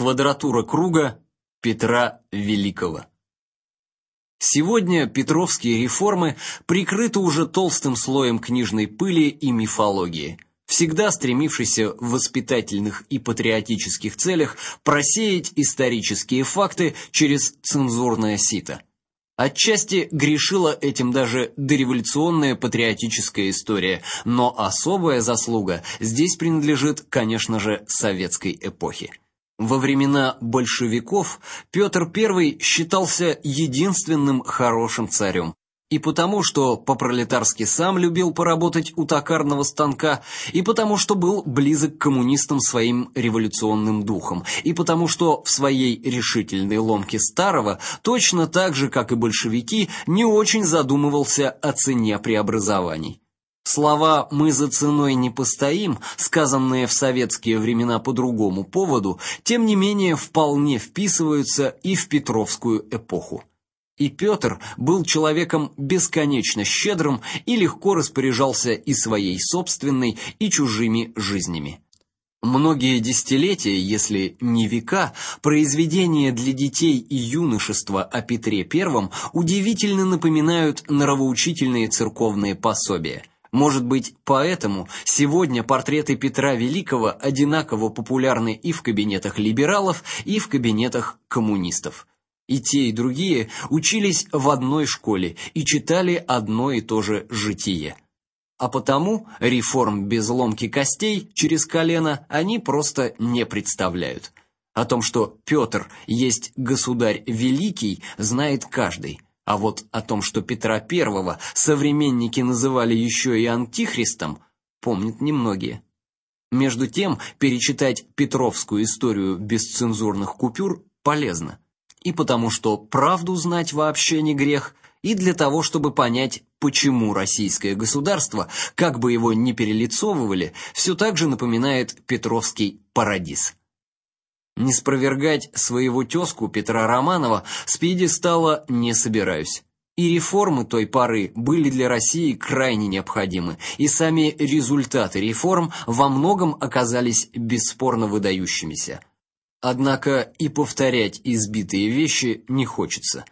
Квадратура круга Петра Великого. Сегодня петровские реформы прикрыты уже толстым слоем книжной пыли и мифологии, всегда стремившейся в воспитательных и патриотических целях просеять исторические факты через цензурное сито. Отчасти грешила этим даже дореволюционная патриотическая история, но особая заслуга здесь принадлежит, конечно же, советской эпохе. Во времена большевиков Петр I считался единственным хорошим царем. И потому, что по-пролетарски сам любил поработать у токарного станка, и потому, что был близок к коммунистам своим революционным духом, и потому, что в своей решительной ломке старого, точно так же, как и большевики, не очень задумывался о цене преобразований. Слова «мы за ценой не постоим», сказанные в советские времена по другому поводу, тем не менее вполне вписываются и в Петровскую эпоху. И Петр был человеком бесконечно щедрым и легко распоряжался и своей собственной, и чужими жизнями. Многие десятилетия, если не века, произведения для детей и юношества о Петре I удивительно напоминают нравоучительные церковные пособия. Может быть, поэтому сегодня портреты Петра Великого одинаково популярны и в кабинетах либералов, и в кабинетах коммунистов. И те, и другие учились в одной школе и читали одно и то же житие. А потому реформ без ломки костей через колено они просто не представляют. О том, что Петр есть государь великий, знает каждый. А вот о том, что Петра I современники называли еще и антихристом, помнят немногие. Между тем, перечитать Петровскую историю без цензурных купюр полезно. И потому что правду знать вообще не грех, и для того, чтобы понять, почему российское государство, как бы его ни перелицовывали, все так же напоминает Петровский парадиз. Не спровергать своего тёзку Петра Романова с пьедестала не собираюсь. И реформы той поры были для России крайне необходимы, и сами результаты реформ во многом оказались бесспорно выдающимися. Однако и повторять избитые вещи не хочется.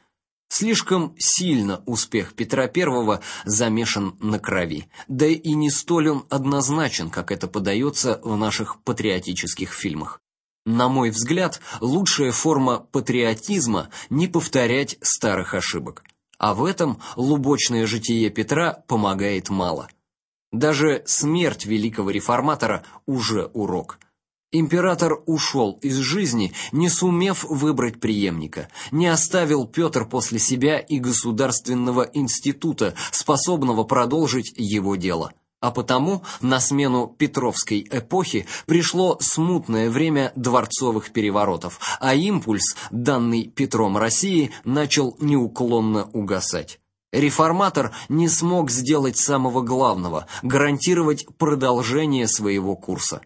Слишком сильно успех Петра I замешан на крови. Да и не столь он однозначен, как это подается в наших патриотических фильмах. На мой взгляд, лучшая форма патриотизма не повторять старых ошибок. А в этом лубочное житие Петра помогает мало. Даже смерть великого реформатора уже урок. Император ушел из жизни, не сумев выбрать преемника. Не оставил Петр после себя и государственного института, способного продолжить его дело а потому на смену Петровской эпохи пришло смутное время дворцовых переворотов, а импульс, данный Петром России, начал неуклонно угасать. Реформатор не смог сделать самого главного гарантировать продолжение своего курса.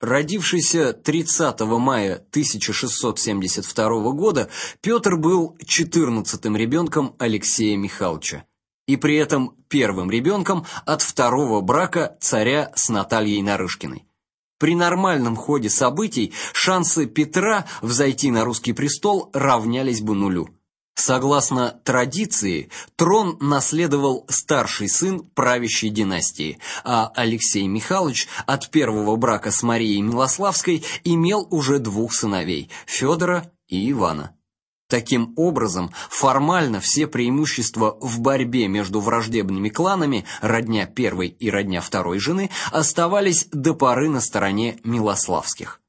Родившийся 30 мая 1672 года, Петр был четырнадцатым ребенком Алексея Михайловича и при этом первым ребенком от второго брака царя с Натальей Нарышкиной. При нормальном ходе событий шансы Петра взойти на русский престол равнялись бы нулю. Согласно традиции, трон наследовал старший сын правящей династии, а Алексей Михайлович от первого брака с Марией Милославской имел уже двух сыновей Федора и Ивана. Таким образом, формально все преимущества в борьбе между враждебными кланами, родня первой и родня второй жены, оставались до поры на стороне Милославских.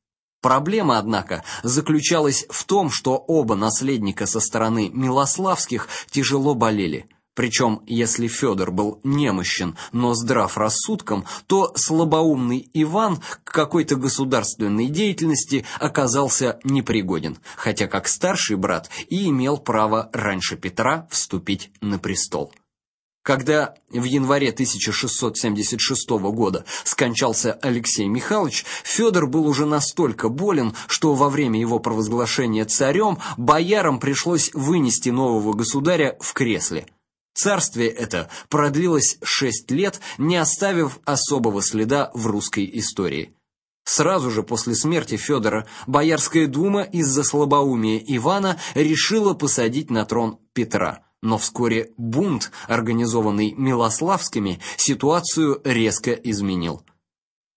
Проблема, однако, заключалась в том, что оба наследника со стороны Милославских тяжело болели. Причем, если Федор был немощен, но здрав рассудком, то слабоумный Иван к какой-то государственной деятельности оказался непригоден, хотя как старший брат и имел право раньше Петра вступить на престол. Когда в январе 1676 года скончался Алексей Михайлович, Федор был уже настолько болен, что во время его провозглашения царем боярам пришлось вынести нового государя в кресле. Царствие это продлилось шесть лет, не оставив особого следа в русской истории. Сразу же после смерти Федора Боярская дума из-за слабоумия Ивана решила посадить на трон Петра. Но вскоре бунт, организованный Милославскими, ситуацию резко изменил.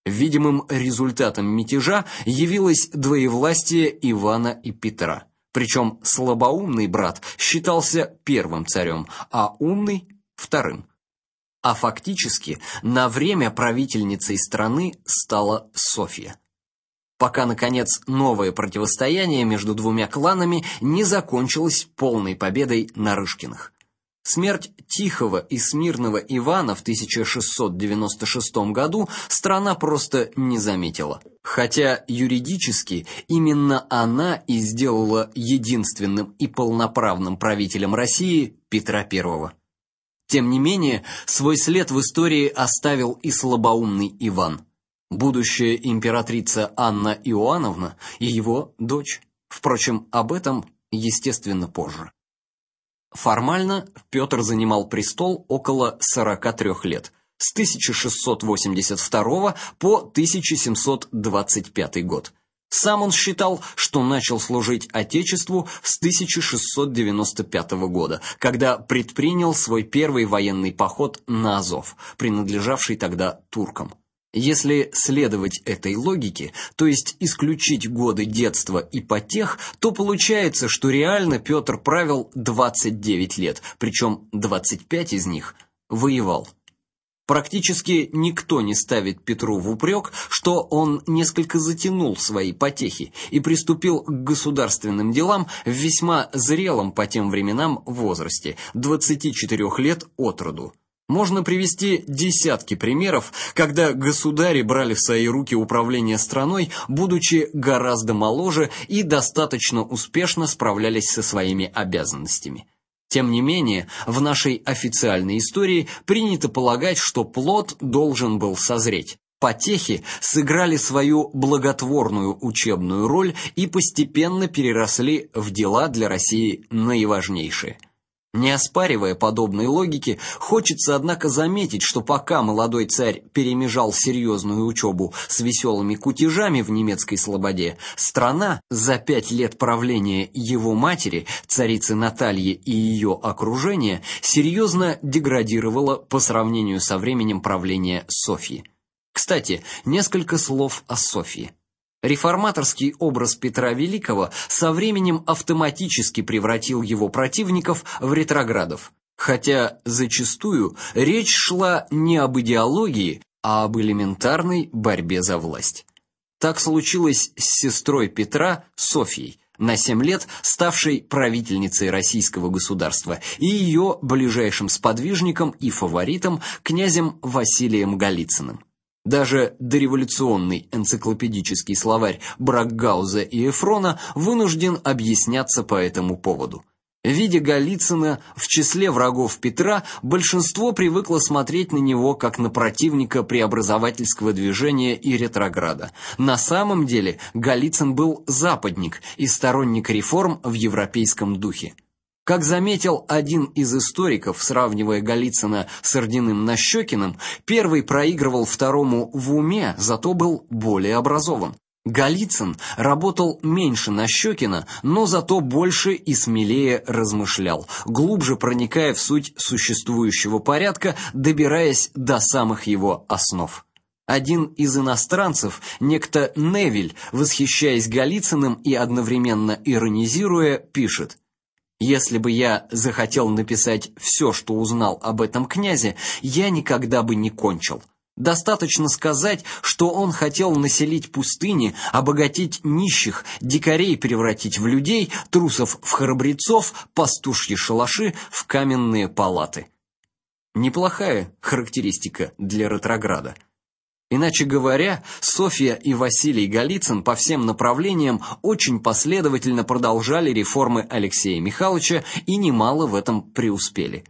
Видимым результатом мятежа явилось двоевластие Ивана и Петра. Причем слабоумный брат считался первым царем, а умный вторым а фактически на время правительницей страны стала Софья. Пока наконец новое противостояние между двумя кланами не закончилось полной победой Нарышкиных. Смерть Тихого и Смирного Ивана в 1696 году страна просто не заметила. Хотя юридически именно она и сделала единственным и полноправным правителем России Петра I. Тем не менее, свой след в истории оставил и слабоумный Иван. Будущая императрица Анна Иоанновна и его дочь. Впрочем, об этом, естественно, позже. Формально Петр занимал престол около 43 лет, с 1682 по 1725 год. Сам он считал, что начал служить отечеству с 1695 года, когда предпринял свой первый военный поход на Азов, принадлежавший тогда туркам. Если следовать этой логике, то есть исключить годы детства и потех, то получается, что реально Петр правил 29 лет, причем 25 из них воевал. Практически никто не ставит Петру в упрек, что он несколько затянул свои потехи и приступил к государственным делам в весьма зрелом по тем временам возрасте 24 лет от роду. Можно привести десятки примеров, когда государи брали в свои руки управление страной, будучи гораздо моложе и достаточно успешно справлялись со своими обязанностями. Тем не менее, в нашей официальной истории принято полагать, что плод должен был созреть. Потехи сыграли свою благотворную учебную роль и постепенно переросли в дела для России наиважнейшие. Не оспаривая подобной логики, хочется однако заметить, что пока молодой царь перемежал серьезную учебу с веселыми кутежами в немецкой слободе, страна за пять лет правления его матери, царицы Натальи и ее окружения, серьезно деградировала по сравнению со временем правления Софьи. Кстати, несколько слов о Софье. Реформаторский образ Петра Великого со временем автоматически превратил его противников в ретроградов, хотя зачастую речь шла не об идеологии, а об элементарной борьбе за власть. Так случилось с сестрой Петра Софьей, на семь лет ставшей правительницей российского государства, и ее ближайшим сподвижником и фаворитом князем Василием Голицыным. Даже дореволюционный энциклопедический словарь Бракгауза и Эфрона вынужден объясняться по этому поводу. Видя Голицына в числе врагов Петра, большинство привыкло смотреть на него как на противника преобразовательского движения и ретрограда. На самом деле Голицын был западник и сторонник реформ в европейском духе. Как заметил один из историков, сравнивая Голицына с Ординым Нащекиным, первый проигрывал второму в уме, зато был более образован. Голицын работал меньше Нащекина, но зато больше и смелее размышлял, глубже проникая в суть существующего порядка, добираясь до самых его основ. Один из иностранцев, некто Невиль, восхищаясь Голицыным и одновременно иронизируя, пишет: если бы я захотел написать все, что узнал об этом князе, я никогда бы не кончил. Достаточно сказать, что он хотел населить пустыни, обогатить нищих, дикарей превратить в людей, трусов в храбрецов, пастушьи шалаши в каменные палаты. Неплохая характеристика для ретрограда. Иначе говоря, Софья и Василий Голицын по всем направлениям очень последовательно продолжали реформы Алексея Михайловича и немало в этом преуспели.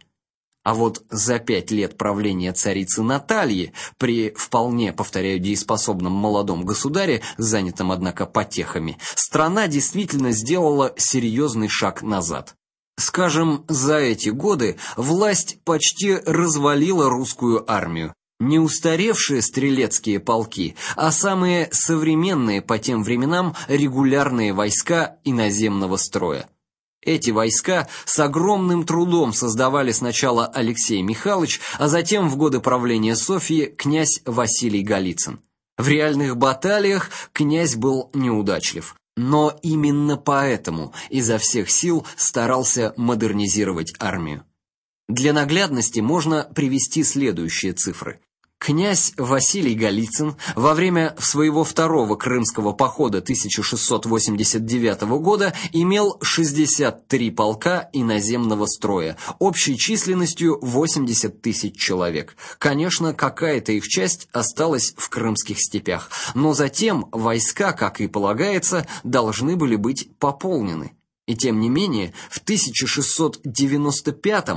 А вот за пять лет правления царицы Натальи при вполне, повторяю, дееспособном молодом государе, занятом однако потехами, страна действительно сделала серьезный шаг назад. Скажем, за эти годы власть почти развалила русскую армию, Не устаревшие стрелецкие полки, а самые современные по тем временам регулярные войска иноземного строя. Эти войска с огромным трудом создавали сначала Алексей Михайлович, а затем в годы правления Софьи князь Василий Голицын. В реальных баталиях князь был неудачлив, но именно поэтому изо всех сил старался модернизировать армию. Для наглядности можно привести следующие цифры. Князь Василий Голицын во время своего второго крымского похода 1689 года имел 63 полка иноземного строя, общей численностью 80 тысяч человек. Конечно, какая-то их часть осталась в крымских степях, но затем войска, как и полагается, должны были быть пополнены. И тем не менее, в 1695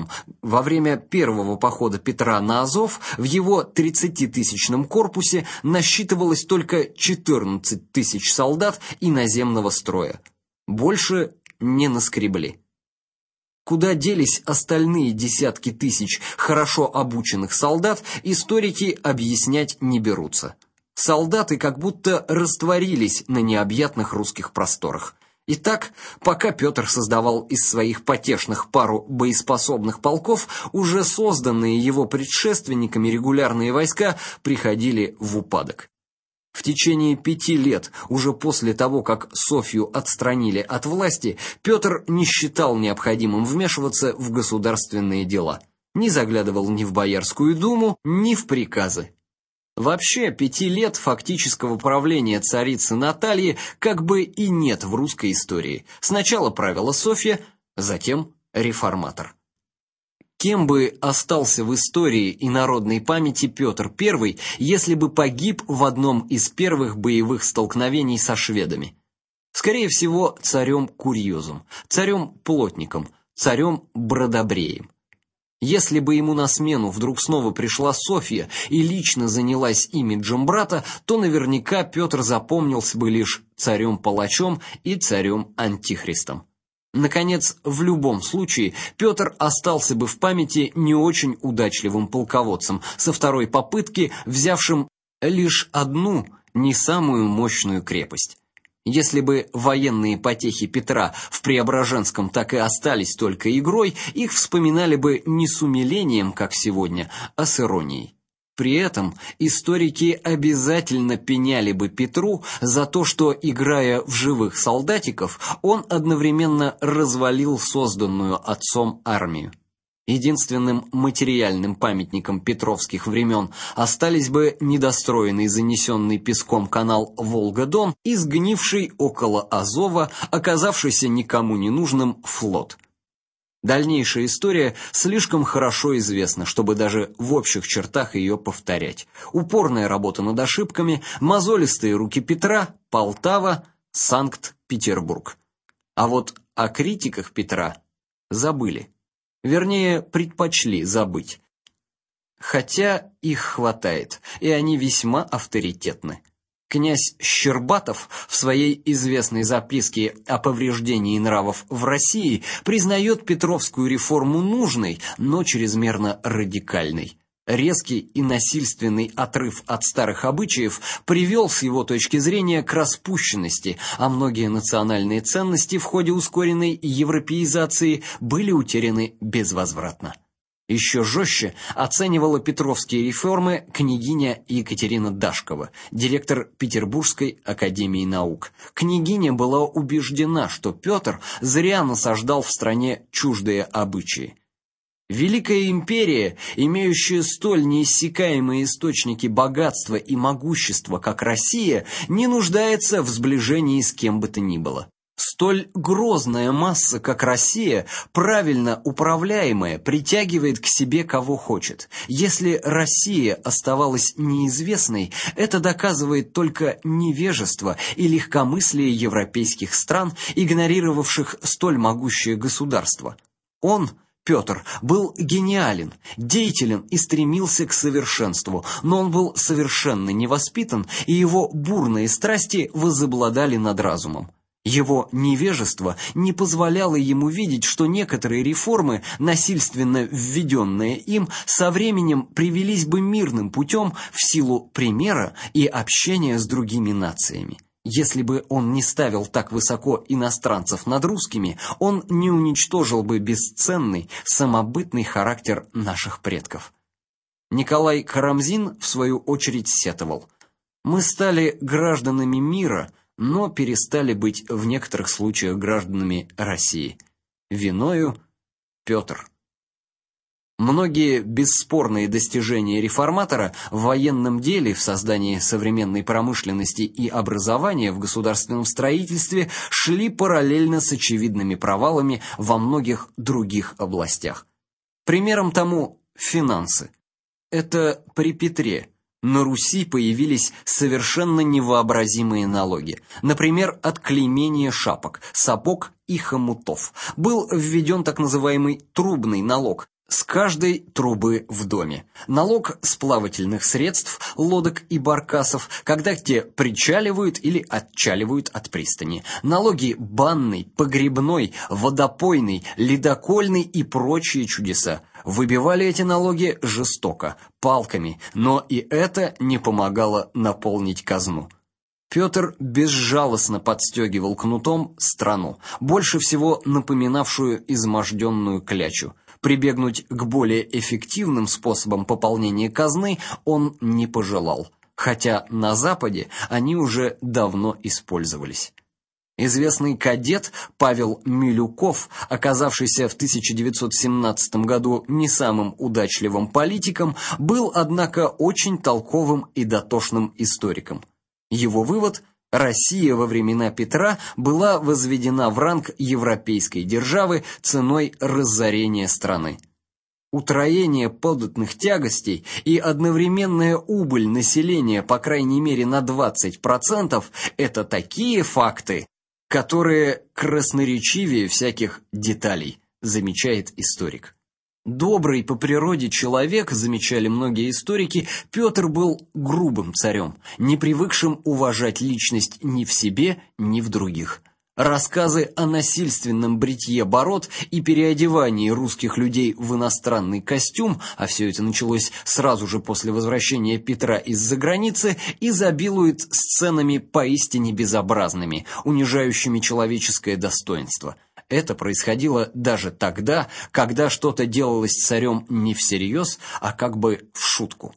во время первого похода Петра на Азов в его 30-тысячном корпусе насчитывалось только 14 тысяч солдат иноземного строя. Больше не наскребли. Куда делись остальные десятки тысяч хорошо обученных солдат, историки объяснять не берутся. Солдаты как будто растворились на необъятных русских просторах. Итак, пока Петр создавал из своих потешных пару боеспособных полков, уже созданные его предшественниками регулярные войска приходили в упадок. В течение пяти лет, уже после того, как Софью отстранили от власти, Петр не считал необходимым вмешиваться в государственные дела. Не заглядывал ни в Боярскую думу, ни в приказы. Вообще, пяти лет фактического правления царицы Натальи как бы и нет в русской истории. Сначала правила Софья, затем реформатор. Кем бы остался в истории и народной памяти Петр I, если бы погиб в одном из первых боевых столкновений со шведами? Скорее всего, царем курьезом, царем плотником, царем бродобреем. Если бы ему на смену вдруг снова пришла Софья и лично занялась имиджем брата, то наверняка Петр запомнился бы лишь царем-палачом и царем-антихристом. Наконец, в любом случае Петр остался бы в памяти не очень удачливым полководцем, со второй попытки взявшим лишь одну, не самую мощную крепость. Если бы военные потехи Петра в Преображенском так и остались только игрой, их вспоминали бы не с умилением, как сегодня, а с иронией. При этом историки обязательно пеняли бы Петру за то, что играя в живых солдатиков, он одновременно развалил созданную отцом армию. Единственным материальным памятником петровских времен остались бы недостроенный занесенный песком канал Волга-Дон и сгнивший около Азова, оказавшийся никому не нужным флот. Дальнейшая история слишком хорошо известна, чтобы даже в общих чертах ее повторять. Упорная работа над ошибками, мозолистые руки Петра, Полтава, Санкт-Петербург. А вот о критиках Петра забыли. Вернее, предпочли забыть. Хотя их хватает, и они весьма авторитетны. Князь Щербатов в своей известной записке о повреждении нравов в России признает Петровскую реформу нужной, но чрезмерно радикальной. Резкий и насильственный отрыв от старых обычаев привел с его точки зрения к распущенности, а многие национальные ценности в ходе ускоренной европеизации были утеряны безвозвратно. Еще жестче оценивала Петровские реформы княгиня Екатерина Дашкова, директор Петербургской академии наук. Княгиня была убеждена, что Петр зря насаждал в стране чуждые обычаи. Великая империя, имеющая столь неиссякаемые источники богатства и могущества, как Россия, не нуждается в сближении с кем бы то ни было. Столь грозная масса, как Россия, правильно управляемая, притягивает к себе кого хочет. Если Россия оставалась неизвестной, это доказывает только невежество и легкомыслие европейских стран, игнорировавших столь могущее государство. Он Петр был гениален, деятелен и стремился к совершенству, но он был совершенно невоспитан, и его бурные страсти возобладали над разумом. Его невежество не позволяло ему видеть, что некоторые реформы, насильственно введенные им, со временем привелись бы мирным путем в силу примера и общения с другими нациями. Если бы он не ставил так высоко иностранцев над русскими, он не уничтожил бы бесценный самобытный характер наших предков. Николай Карамзин в свою очередь сетовал: "Мы стали гражданами мира, но перестали быть в некоторых случаях гражданами России. Виною Петр. Многие бесспорные достижения реформатора в военном деле, в создании современной промышленности и образования в государственном строительстве шли параллельно с очевидными провалами во многих других областях. Примером тому финансы. Это при Петре на Руси появились совершенно невообразимые налоги. Например, от клеймения шапок, сапог и хомутов. Был введен так называемый трубный налог, с каждой трубы в доме. Налог с плавательных средств, лодок и баркасов, когда те причаливают или отчаливают от пристани. Налоги банный, погребной, водопойный, ледокольный и прочие чудеса. Выбивали эти налоги жестоко, палками, но и это не помогало наполнить казну. Петр безжалостно подстегивал кнутом страну, больше всего напоминавшую изможденную клячу. Прибегнуть к более эффективным способам пополнения казны он не пожелал, хотя на западе они уже давно использовались. Известный кадет Павел Милюков, оказавшийся в 1917 году не самым удачливым политиком, был однако очень толковым и дотошным историком. Его вывод Россия во времена Петра была возведена в ранг европейской державы ценой разорения страны. Утроение податных тягостей и одновременная убыль населения по крайней мере на 20% это такие факты, которые красноречивее всяких деталей, замечает историк. Добрый по природе человек, замечали многие историки, Петр был грубым царем, не привыкшим уважать личность ни в себе, ни в других. Рассказы о насильственном бритье бород и переодевании русских людей в иностранный костюм, а все это началось сразу же после возвращения Петра из-за границы, изобилуют сценами поистине безобразными, унижающими человеческое достоинство. Это происходило даже тогда, когда что-то делалось царем не всерьез, а как бы в шутку.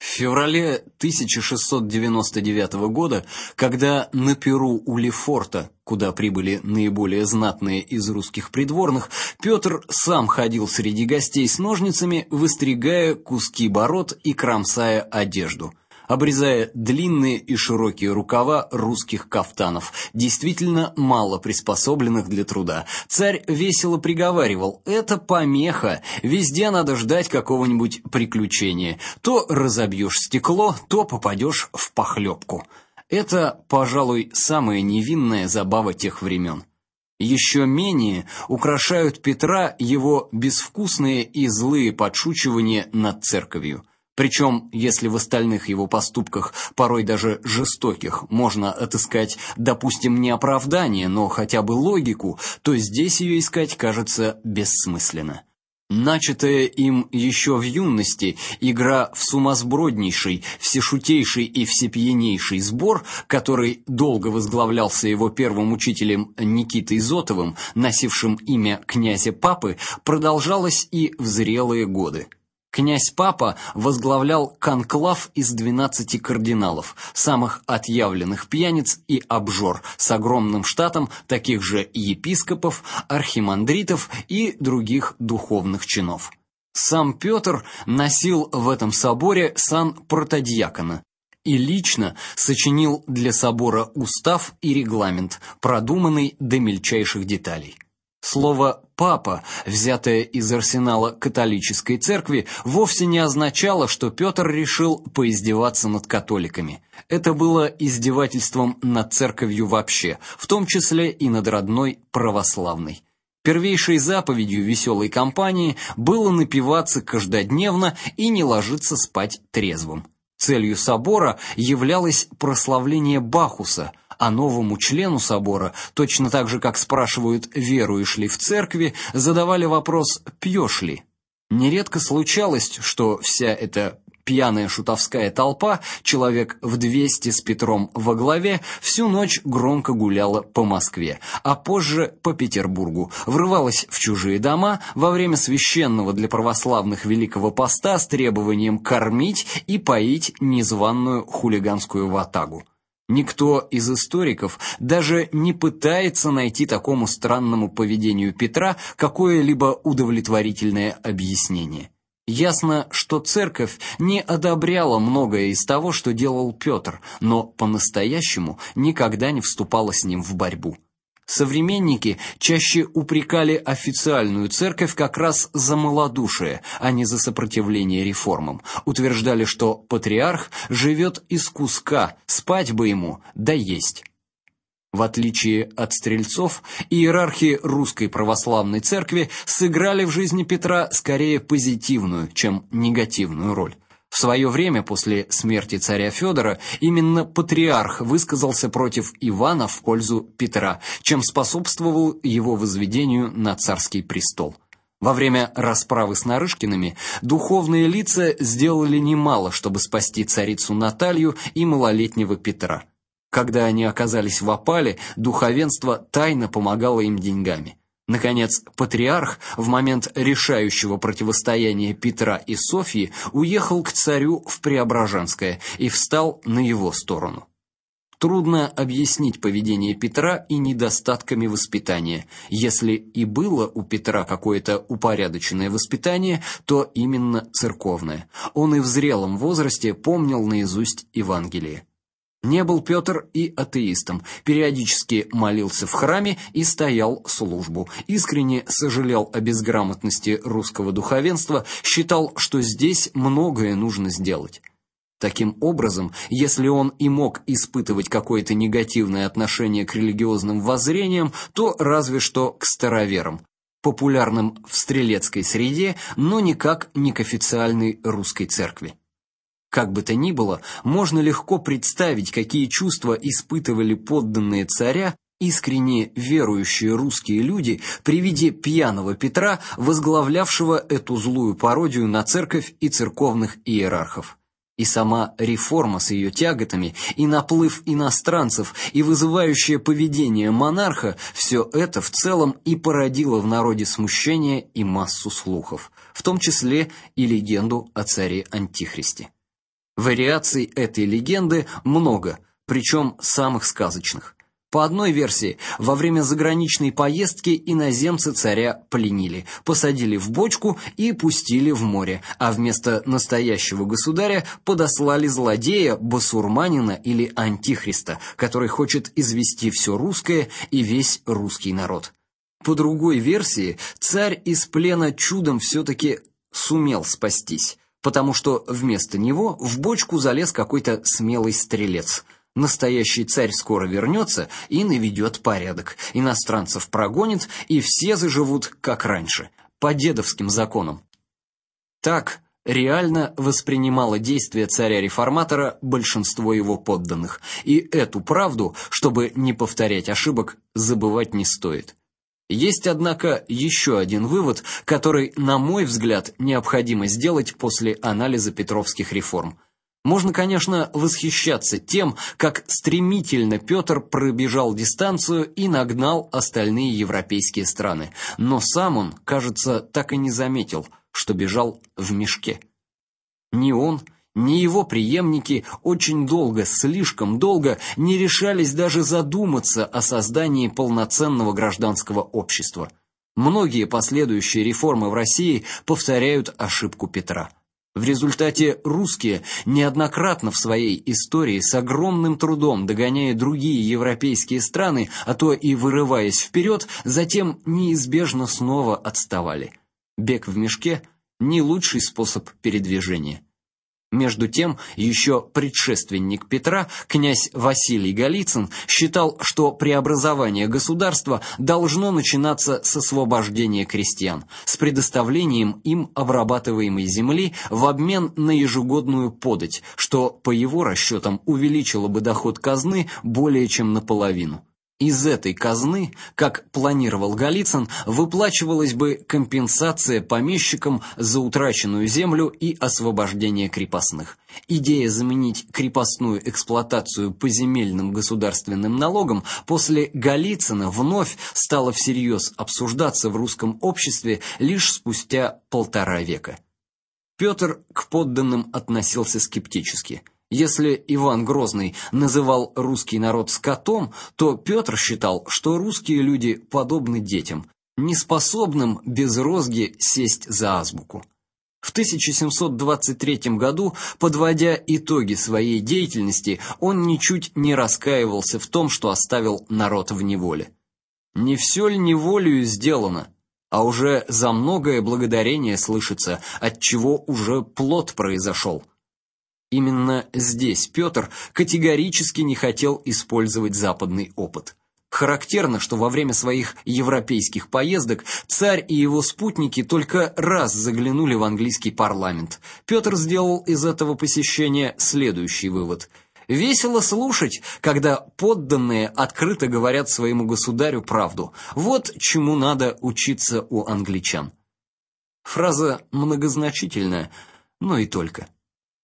В феврале 1699 года, когда на Перу у Лефорта, куда прибыли наиболее знатные из русских придворных, Петр сам ходил среди гостей с ножницами, выстригая куски бород и кромсая одежду обрезая длинные и широкие рукава русских кафтанов, действительно мало приспособленных для труда. Царь весело приговаривал: "Это помеха, везде надо ждать какого-нибудь приключения. То разобьешь стекло, то попадешь в похлебку». Это, пожалуй, самая невинная забава тех времен. Еще менее украшают Петра его безвкусные и злые подшучивания над церковью. Причем, если в остальных его поступках, порой даже жестоких, можно отыскать, допустим, не оправдание, но хотя бы логику, то здесь ее искать кажется бессмысленно. Начатая им еще в юности игра в сумасброднейший, всешутейший и всепьянейший сбор, который долго возглавлялся его первым учителем Никитой Зотовым, носившим имя князя Папы, продолжалась и в зрелые годы. Князь Папа возглавлял конклав из 12 кардиналов, самых отъявленных пьяниц и обжор, с огромным штатом таких же епископов, архимандритов и других духовных чинов. Сам Петр носил в этом соборе сан протодиакона и лично сочинил для собора устав и регламент, продуманный до мельчайших деталей. Слово папа, взятое из арсенала католической церкви, вовсе не означало, что Петр решил поиздеваться над католиками. Это было издевательством над церковью вообще, в том числе и над родной православной. Первейшей заповедью веселой компании было напиваться каждодневно и не ложиться спать трезвым. Целью собора являлось прославление Бахуса, а новому члену собора, точно так же как спрашивают, веруешь ли в церкви, задавали вопрос: "Пьешь ли?" Нередко случалось, что вся эта пьяная шутовская толпа, человек в 200 с Петром во главе, всю ночь громко гуляла по Москве, а позже по Петербургу, врывалась в чужие дома во время священного для православных Великого поста с требованием кормить и поить незваную хулиганскую ватагу. Никто из историков даже не пытается найти такому странному поведению Петра какое-либо удовлетворительное объяснение. Ясно, что церковь не одобряла многое из того, что делал Петр, но по-настоящему никогда не вступала с ним в борьбу. Современники чаще упрекали официальную церковь как раз за малодушие, а не за сопротивление реформам. Утверждали, что патриарх живет из куска, спать бы ему, да есть. В отличие от стрельцов, иерархи русской православной церкви сыграли в жизни Петра скорее позитивную, чем негативную роль. В свое время после смерти царя Федора именно патриарх высказался против Ивана в пользу Петра, чем способствовал его возведению на царский престол. Во время расправы с Нарышкиными духовные лица сделали немало, чтобы спасти царицу Наталью и малолетнего Петра. Когда они оказались в опале, духовенство тайно помогало им деньгами. Наконец, патриарх в момент решающего противостояния Петра и Софьи уехал к царю в Преображенское и встал на его сторону. Трудно объяснить поведение Петра и недостатками воспитания. Если и было у Петра какое-то упорядоченное воспитание, то именно церковное. Он и в зрелом возрасте помнил наизусть Евангелие. Не был Петр и атеистом, периодически молился в храме и стоял службу. Искренне сожалел о безграмотности русского духовенства, считал, что здесь многое нужно сделать. Таким образом, если он и мог испытывать какое-то негативное отношение к религиозным воззрениям, то разве что к староверам, популярным в стрелецкой среде, но никак не к официальной русской церкви. Как бы то ни было, можно легко представить, какие чувства испытывали подданные царя, искренне верующие русские люди при виде пьяного Петра, возглавлявшего эту злую пародию на церковь и церковных иерархов. И сама реформа с ее тяготами, и наплыв иностранцев, и вызывающее поведение монарха все это в целом и породило в народе смущение и массу слухов, в том числе и легенду о царе Антихристе. Вариаций этой легенды много, причем самых сказочных. По одной версии, во время заграничной поездки иноземцы царя пленили, посадили в бочку и пустили в море, а вместо настоящего государя подослали злодея, басурманина или антихриста, который хочет извести все русское и весь русский народ. По другой версии, царь из плена чудом все таки сумел спастись потому что вместо него в бочку залез какой-то смелый стрелец. Настоящий царь скоро вернется и наведет порядок. Иностранцев прогонит, и все заживут как раньше, по дедовским законам. Так реально воспринимало действия царя-реформатора большинство его подданных, и эту правду, чтобы не повторять ошибок, забывать не стоит. Есть, однако, еще один вывод, который, на мой взгляд, необходимо сделать после анализа петровских реформ. Можно, конечно, восхищаться тем, как стремительно Петр пробежал дистанцию и нагнал остальные европейские страны, но сам он, кажется, так и не заметил, что бежал в мешке. Ни он, ни его преемники очень долго, слишком долго не решались даже задуматься о создании полноценного гражданского общества. Многие последующие реформы в России повторяют ошибку Петра. В результате русские неоднократно в своей истории с огромным трудом догоняя другие европейские страны, а то и вырываясь вперед, затем неизбежно снова отставали. Бег в мешке не лучший способ передвижения. Между тем, еще предшественник Петра, князь Василий Голицын, считал, что преобразование государства должно начинаться с освобождения крестьян, с предоставлением им обрабатываемой земли в обмен на ежегодную подать, что по его расчетам увеличило бы доход казны более чем наполовину. Из этой казны, как планировал Голицын, выплачивалась бы компенсация помещикам за утраченную землю и освобождение крепостных. Идея заменить крепостную эксплуатацию поземельным государственным налогом после Голицына вновь стала всерьез обсуждаться в русском обществе лишь спустя полтора века. Петр к подданным относился скептически. Если Иван Грозный называл русский народ скотом, то Петр считал, что русские люди подобны детям, неспособным без розги сесть за азбуку. В 1723 году, подводя итоги своей деятельности, он ничуть не раскаивался в том, что оставил народ в неволе. Не все ли неволею сделано, а уже за многое благодарение слышится, от чего уже плод произошел. Именно здесь Петр категорически не хотел использовать западный опыт. Характерно, что во время своих европейских поездок царь и его спутники только раз заглянули в английский парламент. Петр сделал из этого посещения следующий вывод: Весело слушать, когда подданные открыто говорят своему государю правду. Вот чему надо учиться у англичан. Фраза многозначительная, но и только.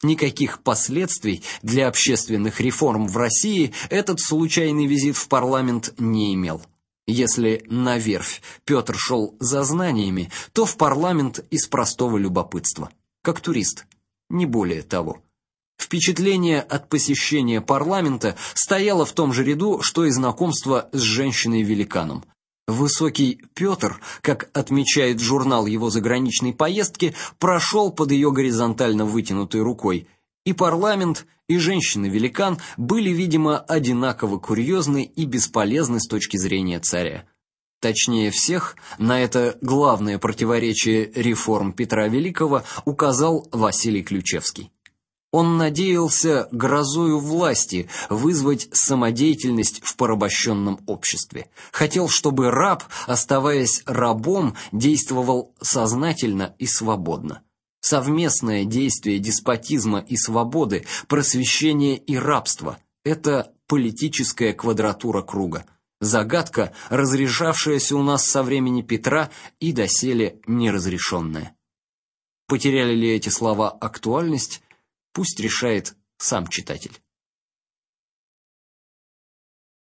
Никаких последствий для общественных реформ в России этот случайный визит в парламент не имел. Если на верфь Петр шел за знаниями, то в парламент из простого любопытства, как турист, не более того. Впечатление от посещения парламента стояло в том же ряду, что и знакомство с женщиной-великаном. Высокий Петр, как отмечает журнал его заграничной поездки, прошел под ее горизонтально вытянутой рукой. И парламент, и женщина-великан были, видимо, одинаково курьезны и бесполезны с точки зрения царя. Точнее всех, на это главное противоречие реформ Петра Великого указал Василий Ключевский. Он надеялся грозою власти вызвать самодеятельность в порабощенном обществе. Хотел, чтобы раб, оставаясь рабом, действовал сознательно и свободно. Совместное действие деспотизма и свободы, просвещения и рабства это политическая квадратура круга. Загадка, разрешавшаяся у нас со времени Петра и доселе неразрешенная. Потеряли ли эти слова актуальность? Пусть решает сам читатель.